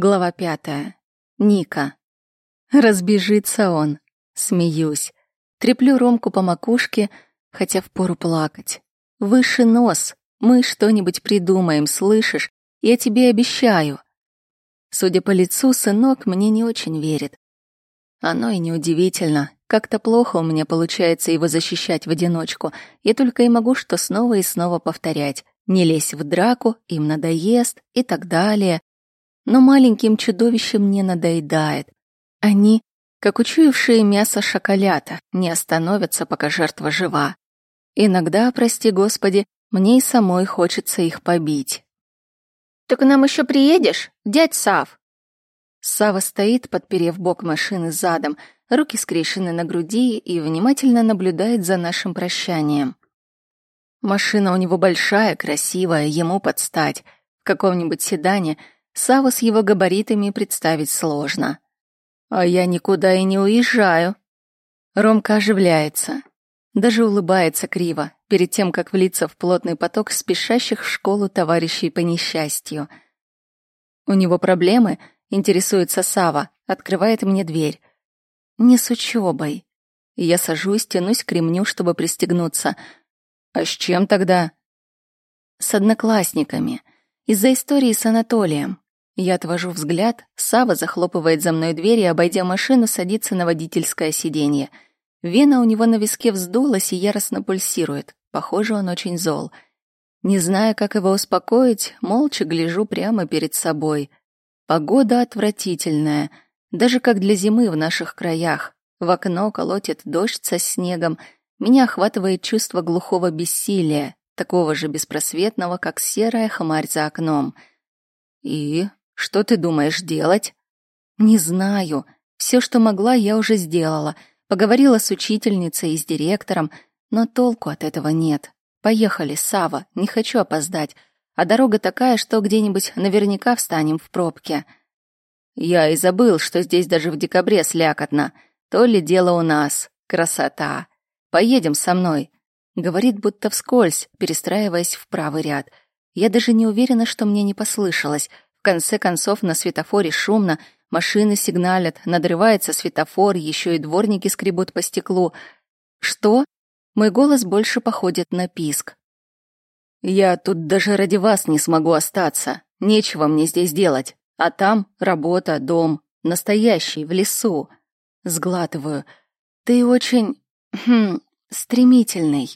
Глава пятая. Ника. Разбежится он. Смеюсь. Треплю Ромку по макушке, хотя впору плакать. Выше нос. Мы что-нибудь придумаем, слышишь? Я тебе обещаю. Судя по лицу, сынок мне не очень верит. Оно и неудивительно. Как-то плохо у меня получается его защищать в одиночку. Я только и могу что снова и снова повторять. Не лезь в драку, им надоест и так далее но маленьким чудовищем не надоедает. Они, как учуявшие мясо шоколята, не остановятся, пока жертва жива. Иногда, прости господи, мне и самой хочется их побить. «Так нам еще приедешь, дядь Сав?» Сава стоит, подперев бок машины задом, руки скрещены на груди и внимательно наблюдает за нашим прощанием. Машина у него большая, красивая, ему подстать. В каком-нибудь седане — Саву с его габаритами представить сложно. А я никуда и не уезжаю. Ромка оживляется. Даже улыбается криво, перед тем, как влиться в плотный поток спешащих в школу товарищей по несчастью. У него проблемы, интересуется Сава, открывает мне дверь. Не с учебой. Я сажусь, тянусь к ремню, чтобы пристегнуться. А с чем тогда? С одноклассниками. Из-за истории с Анатолием. Я отвожу взгляд, Сава захлопывает за мной дверь и, обойдя машину, садится на водительское сиденье. Вена у него на виске вздулась и яростно пульсирует. Похоже, он очень зол. Не зная, как его успокоить, молча гляжу прямо перед собой. Погода отвратительная, даже как для зимы в наших краях. В окно колотит дождь со снегом. Меня охватывает чувство глухого бессилия, такого же беспросветного, как серая хмарь за окном. И что ты думаешь делать? Не знаю. Все, что могла, я уже сделала. Поговорила с учительницей и с директором, но толку от этого нет. Поехали, Сава, не хочу опоздать. А дорога такая, что где-нибудь наверняка встанем в пробке. Я и забыл, что здесь даже в декабре слякотно. То ли дело у нас. Красота. Поедем со мной. Говорит, будто вскользь, перестраиваясь в правый ряд. Я даже не уверена, что мне не послышалось — конце концов, на светофоре шумно, машины сигналят, надрывается светофор, еще и дворники скребут по стеклу. Что? Мой голос больше походит на писк. Я тут даже ради вас не смогу остаться. Нечего мне здесь делать. А там работа, дом, настоящий, в лесу. Сглатываю. Ты очень... Хм, стремительный.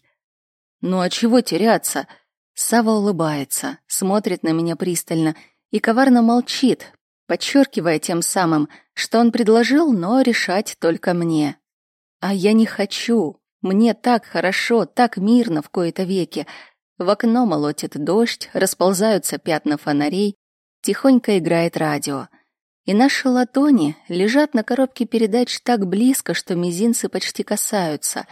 Ну а чего теряться? Сава улыбается, смотрит на меня пристально — и коварно молчит, подчеркивая тем самым, что он предложил, но решать только мне. А я не хочу. Мне так хорошо, так мирно в кои-то веки. В окно молотит дождь, расползаются пятна фонарей, тихонько играет радио. И наши ладони лежат на коробке передач так близко, что мизинцы почти касаются.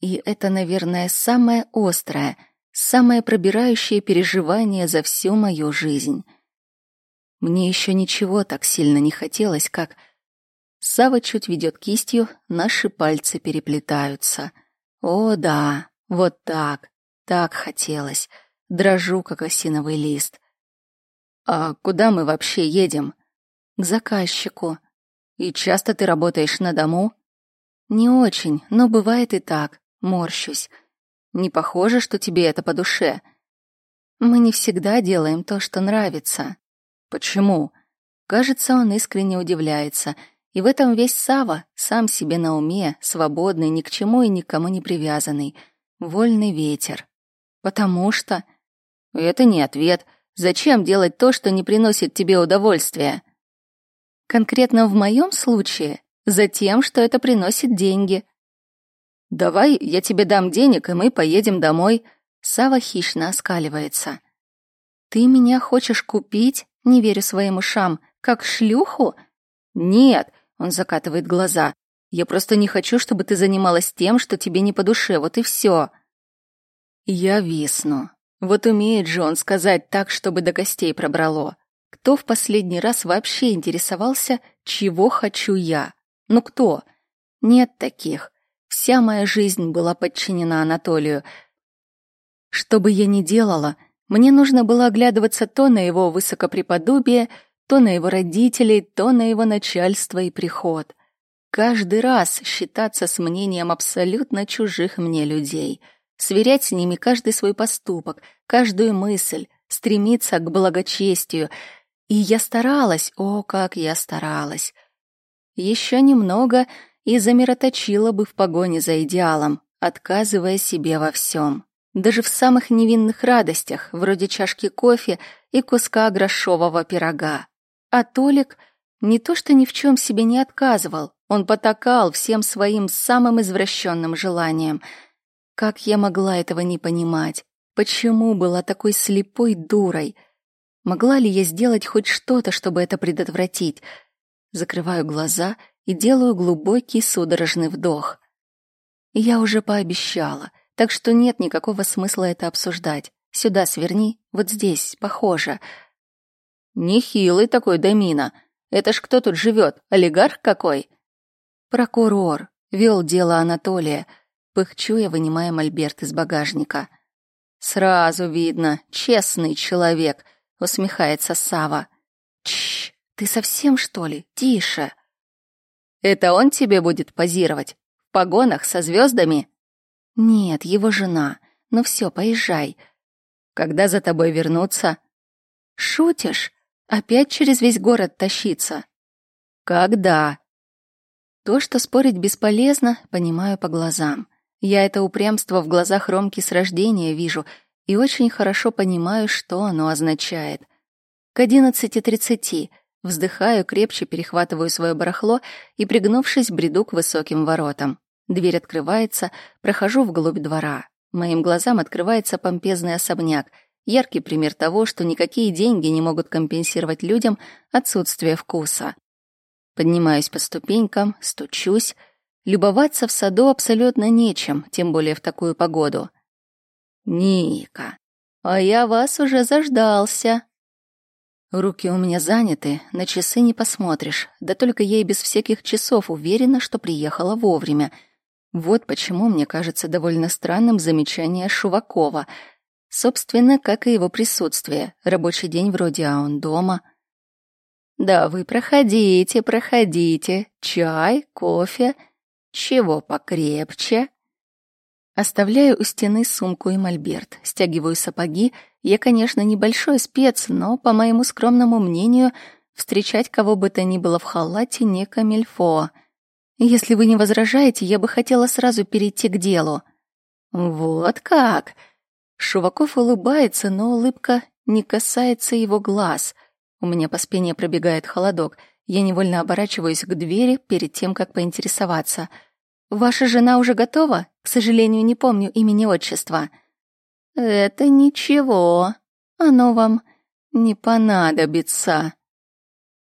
И это, наверное, самое острое — самое пробирающее переживание за всю мою жизнь. Мне еще ничего так сильно не хотелось, как... Сава чуть ведет кистью, наши пальцы переплетаются. О, да, вот так, так хотелось. Дрожу, как осиновый лист. А куда мы вообще едем? К заказчику. И часто ты работаешь на дому? Не очень, но бывает и так. Морщусь. Не похоже, что тебе это по душе. Мы не всегда делаем то, что нравится. Почему? Кажется, он искренне удивляется. И в этом весь Сава, сам себе на уме, свободный, ни к чему и никому не привязанный. Вольный ветер. Потому что... Это не ответ. Зачем делать то, что не приносит тебе удовольствия? Конкретно в моем случае, за тем, что это приносит деньги. «Давай я тебе дам денег, и мы поедем домой». Сава хищно оскаливается. «Ты меня хочешь купить?» Не верю своим ушам. «Как шлюху?» «Нет», — он закатывает глаза. «Я просто не хочу, чтобы ты занималась тем, что тебе не по душе, вот и все». Я висну. Вот умеет же он сказать так, чтобы до гостей пробрало. Кто в последний раз вообще интересовался, чего хочу я? Ну кто? Нет таких. Вся моя жизнь была подчинена Анатолию. Что бы я ни делала, мне нужно было оглядываться то на его высокопреподобие, то на его родителей, то на его начальство и приход. Каждый раз считаться с мнением абсолютно чужих мне людей, сверять с ними каждый свой поступок, каждую мысль, стремиться к благочестию. И я старалась, о, как я старалась. Еще немного и замироточила бы в погоне за идеалом, отказывая себе во всем. Даже в самых невинных радостях, вроде чашки кофе и куска грошового пирога. А Толик не то что ни в чем себе не отказывал, он потакал всем своим самым извращенным желаниям. Как я могла этого не понимать? Почему была такой слепой дурой? Могла ли я сделать хоть что-то, чтобы это предотвратить? Закрываю глаза и делаю глубокий судорожный вдох. Я уже пообещала, так что нет никакого смысла это обсуждать. Сюда сверни, вот здесь, похоже. Нехилый такой Домина. Это ж кто тут живет? Олигарх какой? Прокурор. Вел дело Анатолия. Пыхчу я, вынимая мольберт из багажника. Сразу видно, честный человек, усмехается Сава. Чш, ты совсем что ли? Тише. Это он тебе будет позировать? В погонах со звездами? Нет, его жена. Ну все, поезжай. Когда за тобой вернуться? Шутишь? Опять через весь город тащиться? Когда? То, что спорить бесполезно, понимаю по глазам. Я это упрямство в глазах Ромки с рождения вижу и очень хорошо понимаю, что оно означает. К одиннадцати тридцати вздыхаю, крепче перехватываю свое барахло и, пригнувшись, бреду к высоким воротам. Дверь открывается, прохожу вглубь двора. Моим глазам открывается помпезный особняк — Яркий пример того, что никакие деньги не могут компенсировать людям отсутствие вкуса. Поднимаюсь по ступенькам, стучусь. Любоваться в саду абсолютно нечем, тем более в такую погоду. «Ника, а я вас уже заждался». Руки у меня заняты, на часы не посмотришь. Да только я и без всяких часов уверена, что приехала вовремя. Вот почему мне кажется довольно странным замечание Шувакова — Собственно, как и его присутствие. Рабочий день вроде, а он дома. Да, вы проходите, проходите. Чай, кофе. Чего покрепче? Оставляю у стены сумку и мольберт, стягиваю сапоги. Я, конечно, небольшой спец, но, по моему скромному мнению, встречать кого бы то ни было в халате не камильфо. Если вы не возражаете, я бы хотела сразу перейти к делу. Вот как! Шуваков улыбается, но улыбка не касается его глаз. У меня по спине пробегает холодок. Я невольно оборачиваюсь к двери перед тем, как поинтересоваться. «Ваша жена уже готова? К сожалению, не помню имени отчества». «Это ничего. Оно вам не понадобится».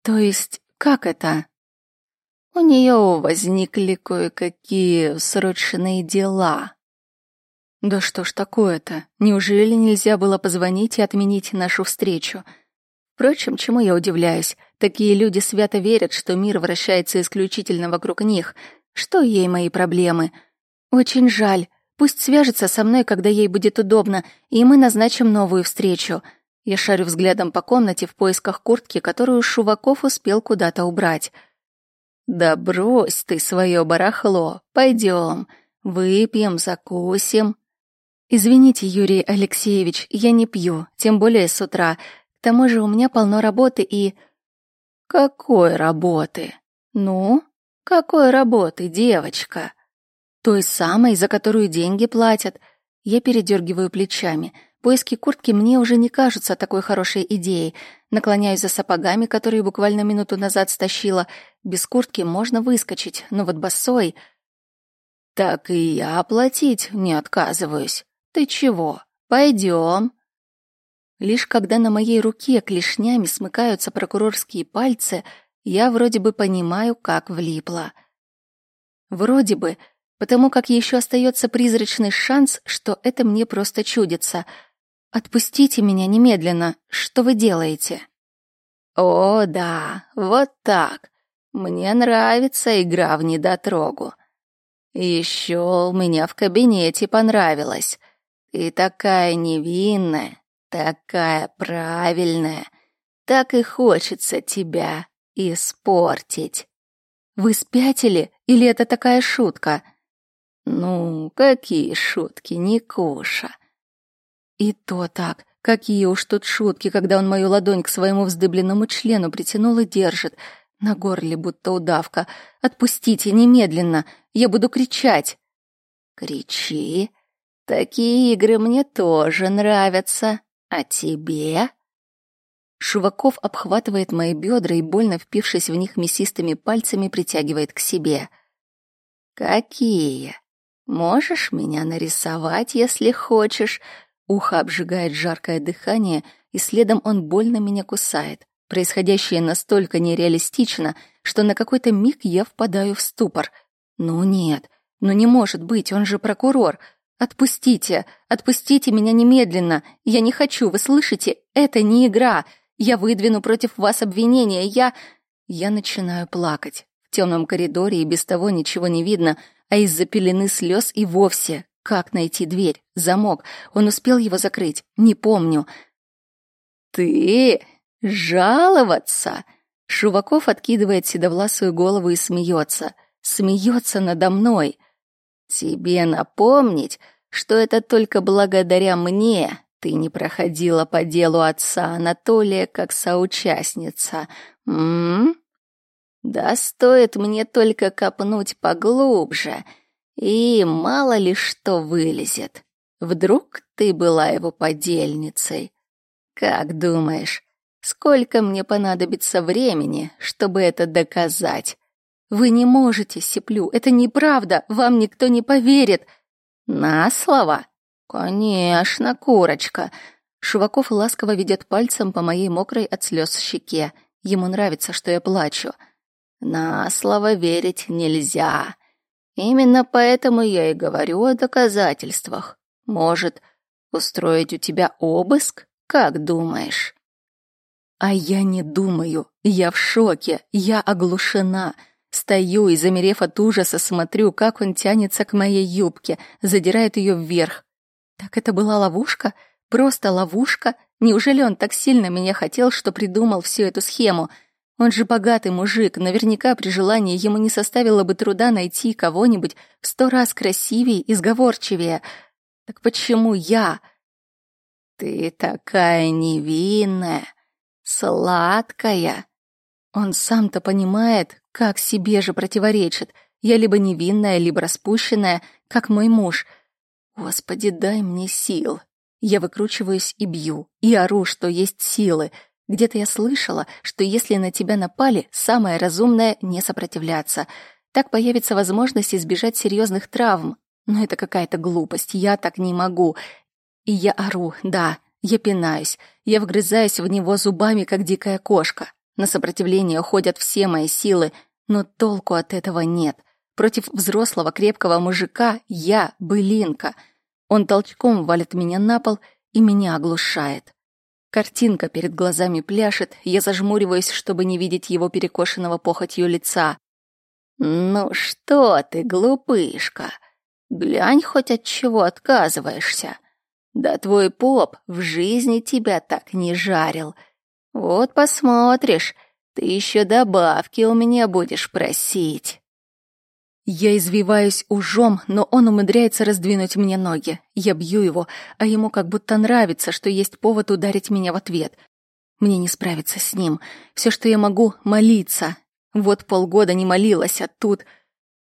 «То есть, как это?» «У нее возникли кое-какие срочные дела». Да что ж такое-то? Неужели нельзя было позвонить и отменить нашу встречу? Впрочем, чему я удивляюсь? Такие люди свято верят, что мир вращается исключительно вокруг них. Что ей мои проблемы? Очень жаль. Пусть свяжется со мной, когда ей будет удобно, и мы назначим новую встречу. Я шарю взглядом по комнате в поисках куртки, которую Шуваков успел куда-то убрать. «Да брось ты свое барахло. Пойдем, выпьем, закусим». «Извините, Юрий Алексеевич, я не пью, тем более с утра. К тому же у меня полно работы и...» «Какой работы? Ну, какой работы, девочка?» «Той самой, за которую деньги платят». Я передергиваю плечами. Поиски куртки мне уже не кажутся такой хорошей идеей. Наклоняюсь за сапогами, которые буквально минуту назад стащила. Без куртки можно выскочить, но вот босой... «Так и я платить не отказываюсь. «Ты чего? Пойдем». Лишь когда на моей руке клешнями смыкаются прокурорские пальцы, я вроде бы понимаю, как влипла. Вроде бы, потому как еще остается призрачный шанс, что это мне просто чудится. Отпустите меня немедленно. Что вы делаете? О, да, вот так. Мне нравится игра в недотрогу. Еще у меня в кабинете понравилось. Ты такая невинная, такая правильная. так и хочется тебя испортить. Вы спятили или это такая шутка? Ну, какие шутки, Никуша? И то так. Какие уж тут шутки, когда он мою ладонь к своему вздыбленному члену притянул и держит. На горле будто удавка. «Отпустите немедленно! Я буду кричать!» «Кричи! Такие игры мне тоже нравятся. А тебе?» Шуваков обхватывает мои бедра и, больно впившись в них мясистыми пальцами, притягивает к себе. «Какие? Можешь меня нарисовать, если хочешь?» Ухо обжигает жаркое дыхание, и следом он больно меня кусает. Происходящее настолько нереалистично, что на какой-то миг я впадаю в ступор. «Ну нет, ну не может быть, он же прокурор!» «Отпустите! Отпустите меня немедленно! Я не хочу, вы слышите? Это не игра! Я выдвину против вас обвинения. Я... Я начинаю плакать. В темном коридоре и без того ничего не видно, а из-за пелены слез и вовсе. Как найти дверь? Замок. Он успел его закрыть? Не помню. Ты жаловаться? Шуваков откидывает седовласую голову и смеется. Смеется надо мной. Тебе напомнить, что это только благодаря мне ты не проходила по делу отца Анатолия как соучастница. М? Да стоит мне только копнуть поглубже, и мало ли что вылезет. Вдруг ты была его подельницей? Как думаешь, сколько мне понадобится времени, чтобы это доказать? Вы не можете, Сиплю, это неправда, вам никто не поверит. На слово? «Конечно, курочка!» Шуваков ласково ведет пальцем по моей мокрой от слез щеке. Ему нравится, что я плачу. «На слово верить нельзя. Именно поэтому я и говорю о доказательствах. Может, устроить у тебя обыск? Как думаешь?» А я не думаю. Я в шоке. Я оглушена. Стою и, замерев от ужаса, смотрю, как он тянется к моей юбке, задирает ее вверх, так это была ловушка? Просто ловушка? Неужели он так сильно меня хотел, что придумал всю эту схему? Он же богатый мужик, наверняка при желании ему не составило бы труда найти кого-нибудь в сто раз красивее и сговорчивее. Так почему я? Ты такая невинная, сладкая. Он сам-то понимает, как себе же противоречит. Я либо невинная, либо распущенная, как мой муж — Господи, дай мне сил. Я выкручиваюсь и бью, и ору, что есть силы. Где-то я слышала, что если на тебя напали, самое разумное — не сопротивляться. Так появится возможность избежать серьезных травм. Но это какая-то глупость, я так не могу. И я ору, да, я пинаюсь, я вгрызаюсь в него зубами, как дикая кошка. На сопротивление уходят все мои силы, но толку от этого нет. Против взрослого крепкого мужика я — былинка. Он толчком валит меня на пол и меня оглушает. Картинка перед глазами пляшет, я зажмуриваюсь, чтобы не видеть его перекошенного похотью лица. «Ну что ты, глупышка, глянь хоть от чего отказываешься. Да твой поп в жизни тебя так не жарил. Вот посмотришь, ты еще добавки у меня будешь просить». Я извиваюсь ужом, но он умудряется раздвинуть мне ноги. Я бью его, а ему как будто нравится, что есть повод ударить меня в ответ. Мне не справиться с ним. Все, что я могу, молиться. Вот полгода не молилась, а тут...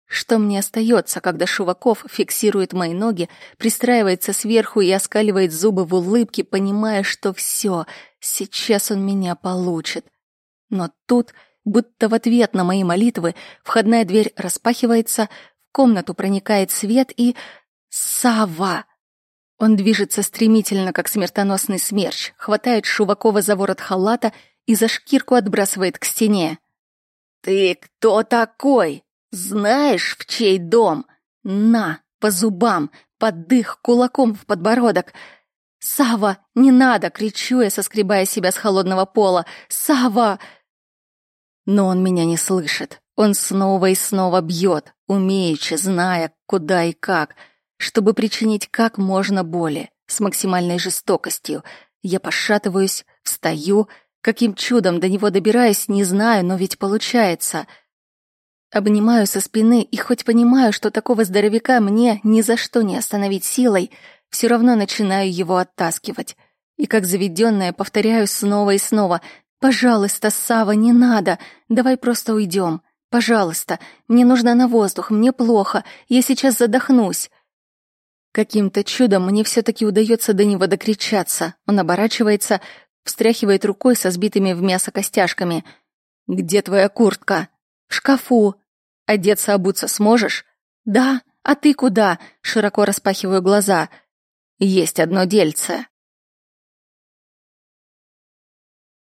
Что мне остается, когда Шуваков фиксирует мои ноги, пристраивается сверху и оскаливает зубы в улыбке, понимая, что все, сейчас он меня получит. Но тут Будто в ответ на мои молитвы входная дверь распахивается, в комнату проникает свет и... Сава! Он движется стремительно, как смертоносный смерч, хватает Шувакова за ворот халата и за шкирку отбрасывает к стене. «Ты кто такой? Знаешь, в чей дом? На, по зубам, под дых, кулаком в подбородок!» «Сава, не надо!» — кричу я, соскребая себя с холодного пола. «Сава!» Но он меня не слышит. Он снова и снова бьет, умеючи, зная, куда и как, чтобы причинить как можно боли, с максимальной жестокостью. Я пошатываюсь, встаю Каким чудом до него добираюсь, не знаю, но ведь получается. Обнимаю со спины и хоть понимаю, что такого здоровяка мне ни за что не остановить силой, все равно начинаю его оттаскивать. И как заведенная повторяю снова и снова «Пожалуйста, Сава, не надо, давай просто уйдем. Пожалуйста, мне нужно на воздух, мне плохо, я сейчас задохнусь». Каким-то чудом мне все-таки удается до него докричаться. Он оборачивается, встряхивает рукой со сбитыми в мясо костяшками. «Где твоя куртка?» «В шкафу». «Одеться, обуться сможешь?» «Да. А ты куда?» Широко распахиваю глаза. «Есть одно дельце».